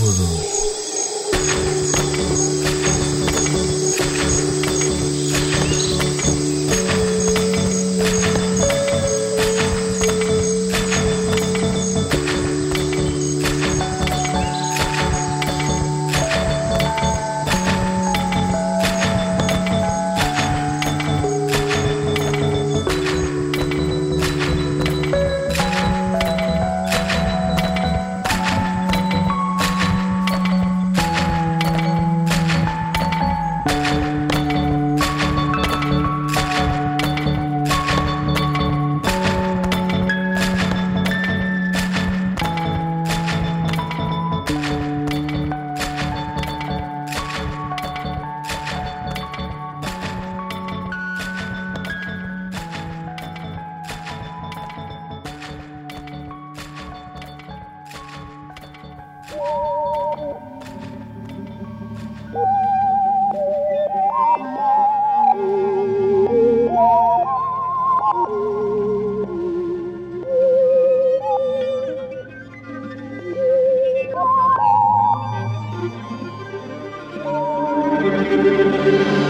ブルー。Tapete voador.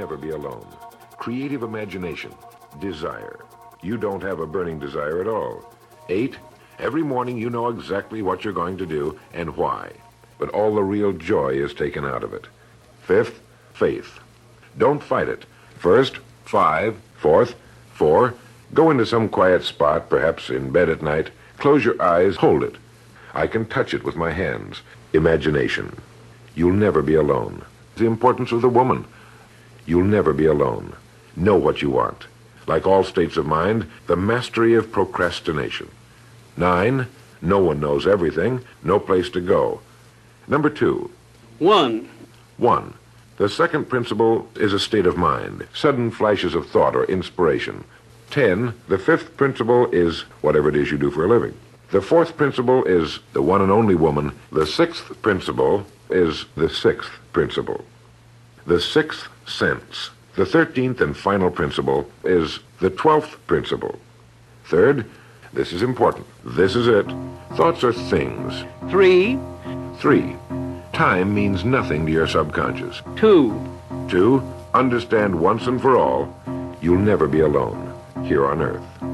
Never be alone. Creative imagination. Desire. You don't have a burning desire at all. 8. Every morning you know exactly what you're going to do and why. But all the real joy is taken out of it. Fifth, faith. Don't fight it. First, five. Fourth, four. Go into some quiet spot, perhaps in bed at night. Close your eyes. Hold it. I can touch it with my hands. Imagination. You'll never be alone. The importance of the woman. You'll never be alone. Know what you want. Like all states of mind, the mastery of procrastination. Nine, no one knows everything, no place to go. Number two. One. One. The second principle is a state of mind, sudden flashes of thought or inspiration. Ten. The fifth principle is whatever it is you do for a living. The fourth principle is the one and only woman. The sixth principle is the sixth principle. The sixth sense. The thirteenth and final principle is the twelfth principle. Third, this is important. This is it. Thoughts are things. Three. Three, time means nothing to your subconscious. Two. Two, understand once and for all, you'll never be alone here on Earth.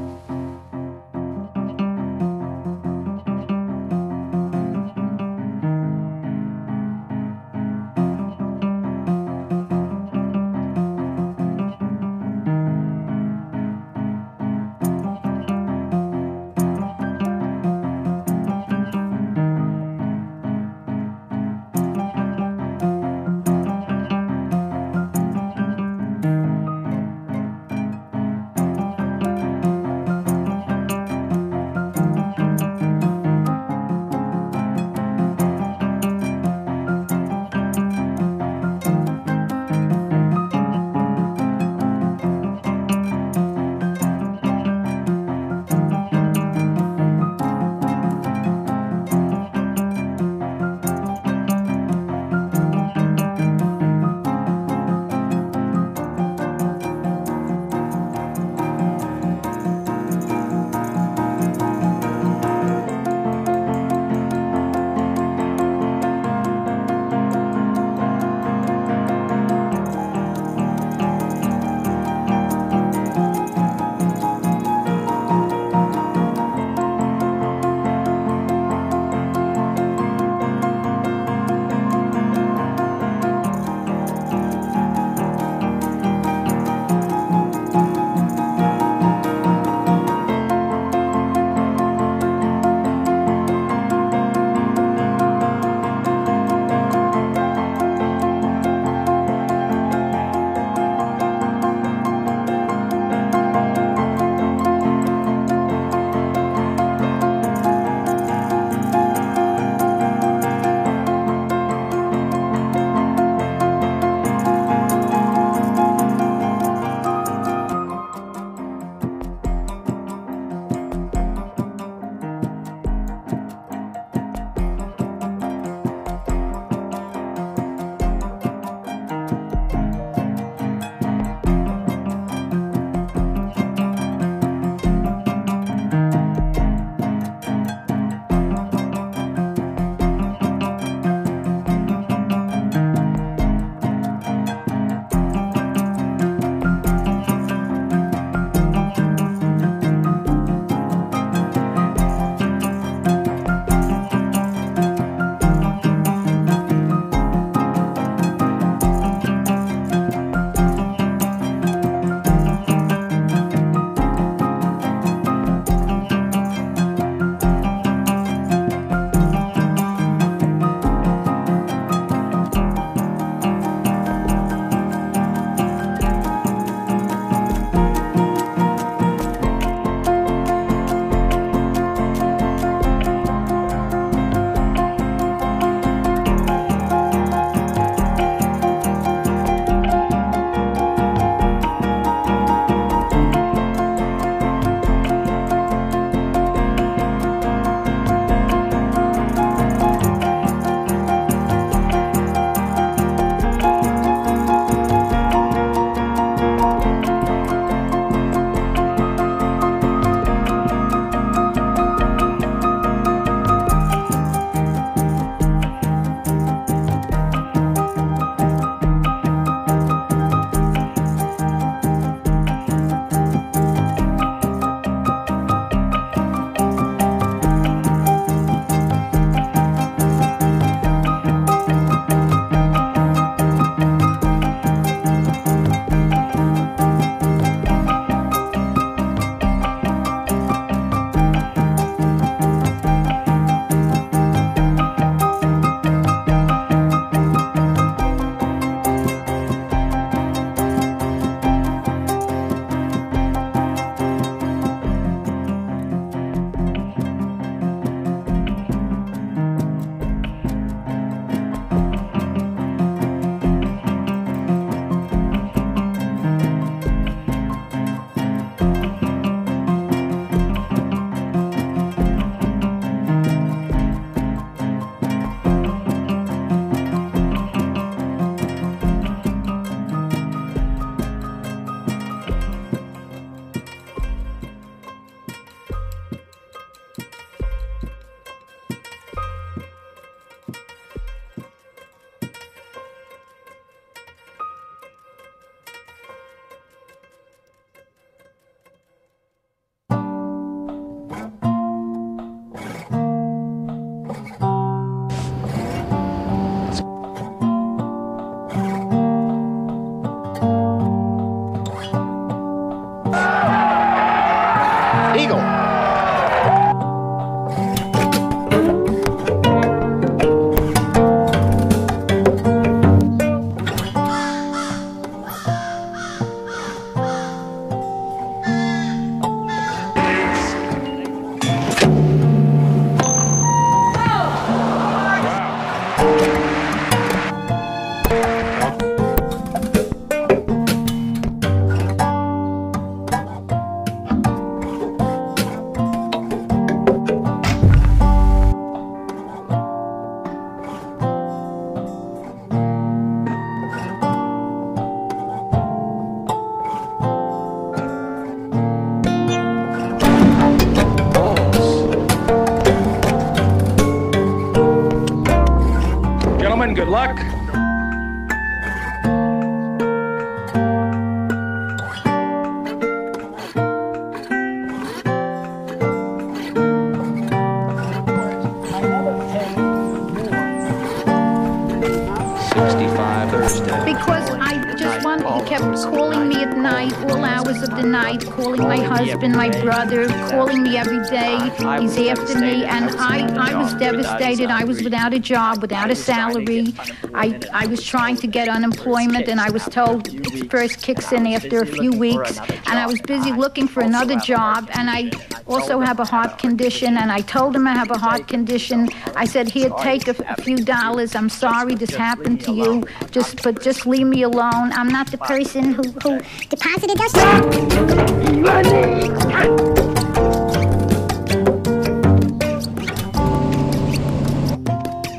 Husband, my brother, calling me every day. He's after me, and I, I was devastated. I was without a job, without a salary. I, I was trying to get unemployment, and I was told it first kicks in after a few weeks. And I was busy looking for another job, and I also have a heart condition, and I told him I have a heart condition. I said, here, take a, a few dollars. I'm sorry this happened to you. Just, but just leave me alone. I'm not the person who, who deposited us.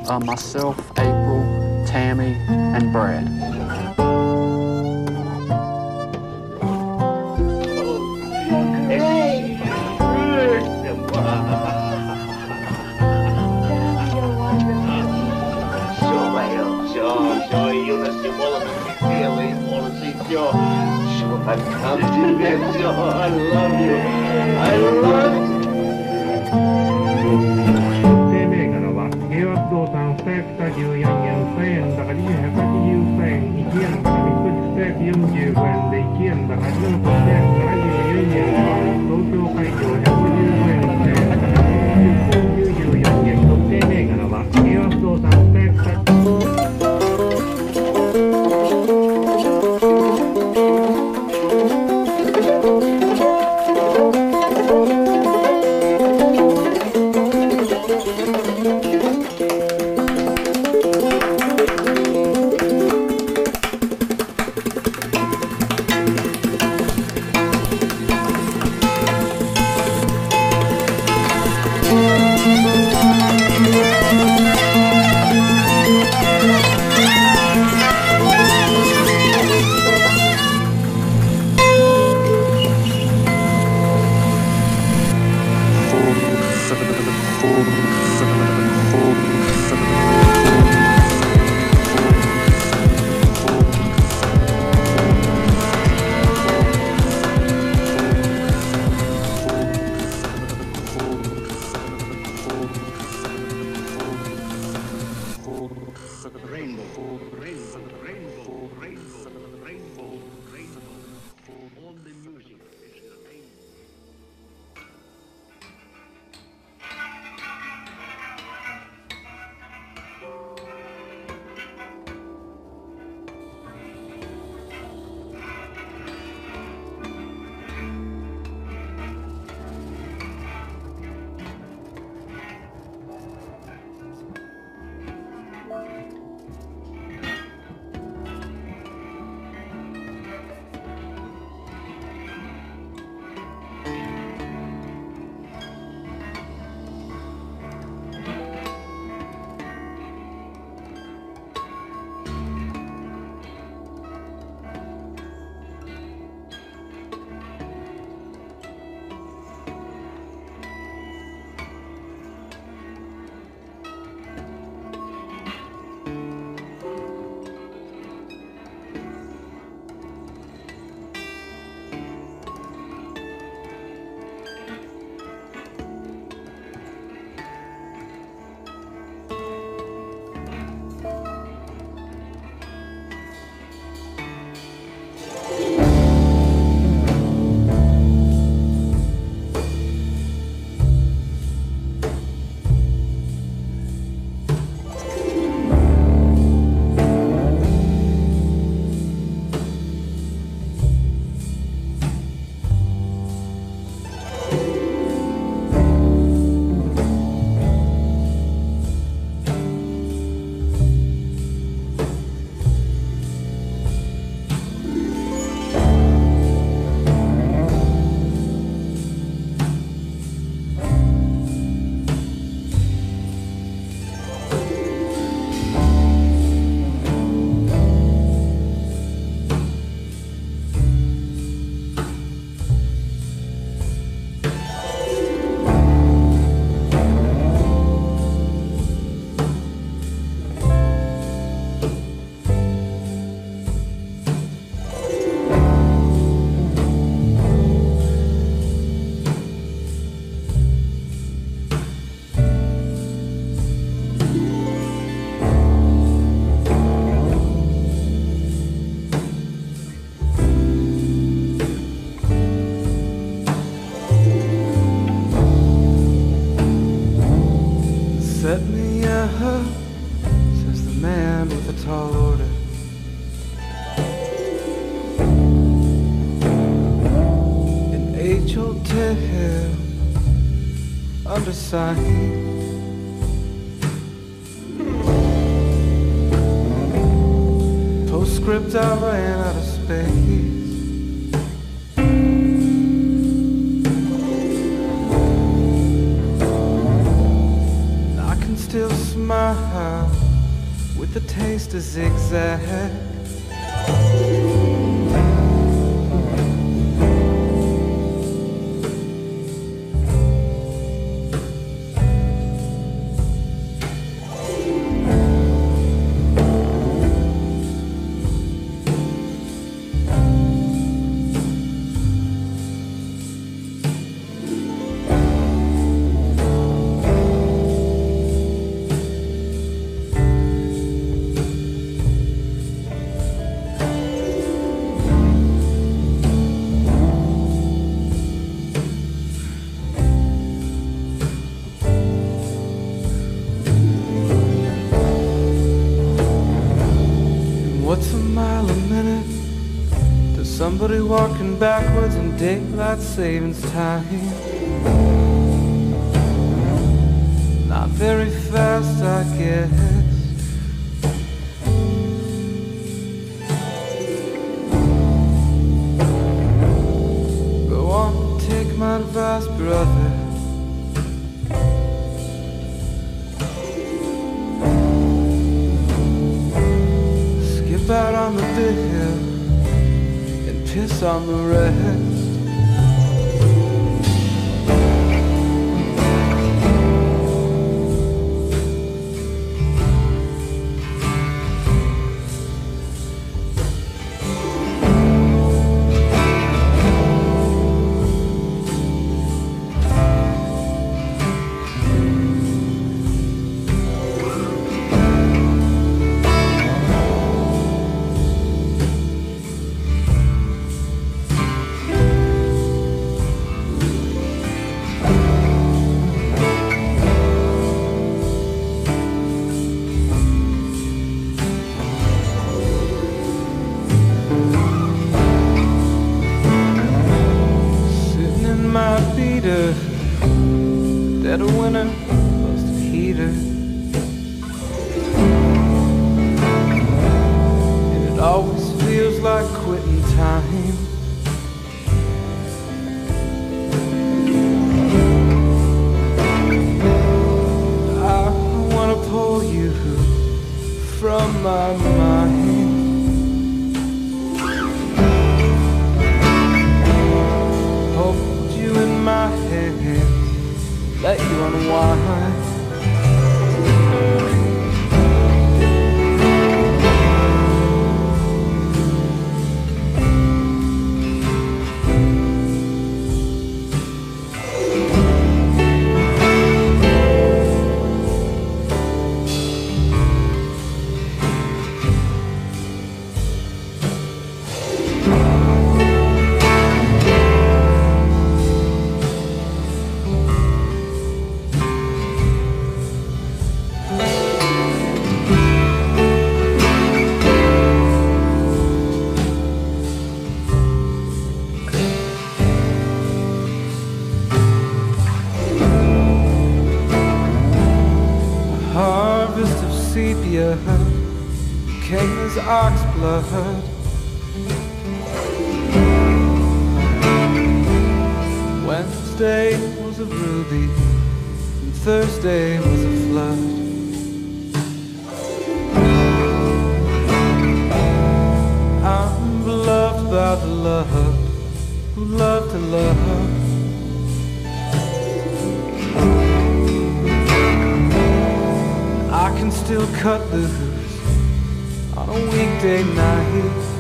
Uh, myself, April, Tammy, and Brad. 生命からは平和不動産2 9 4円1000円だかに。Backwards in daylight savings time? Not very fast, I guess. And piss on the my dead of winter, busted heater. And it always feels like quitting time. I wanna pull you from my mind. Unwind. Cut loose on a weekday night.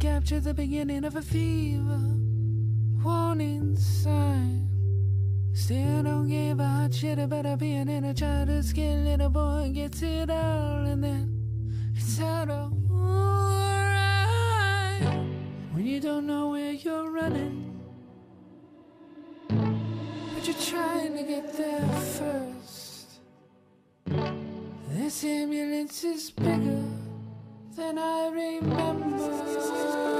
capture the beginning of a fever. Warning sign. Still don't give a hot shit about a being in a childhood skin. Little boy gets it all and then it's out of right. When you don't know where you're running, but you're trying to get there first. This ambulance is bigger. Then I remember.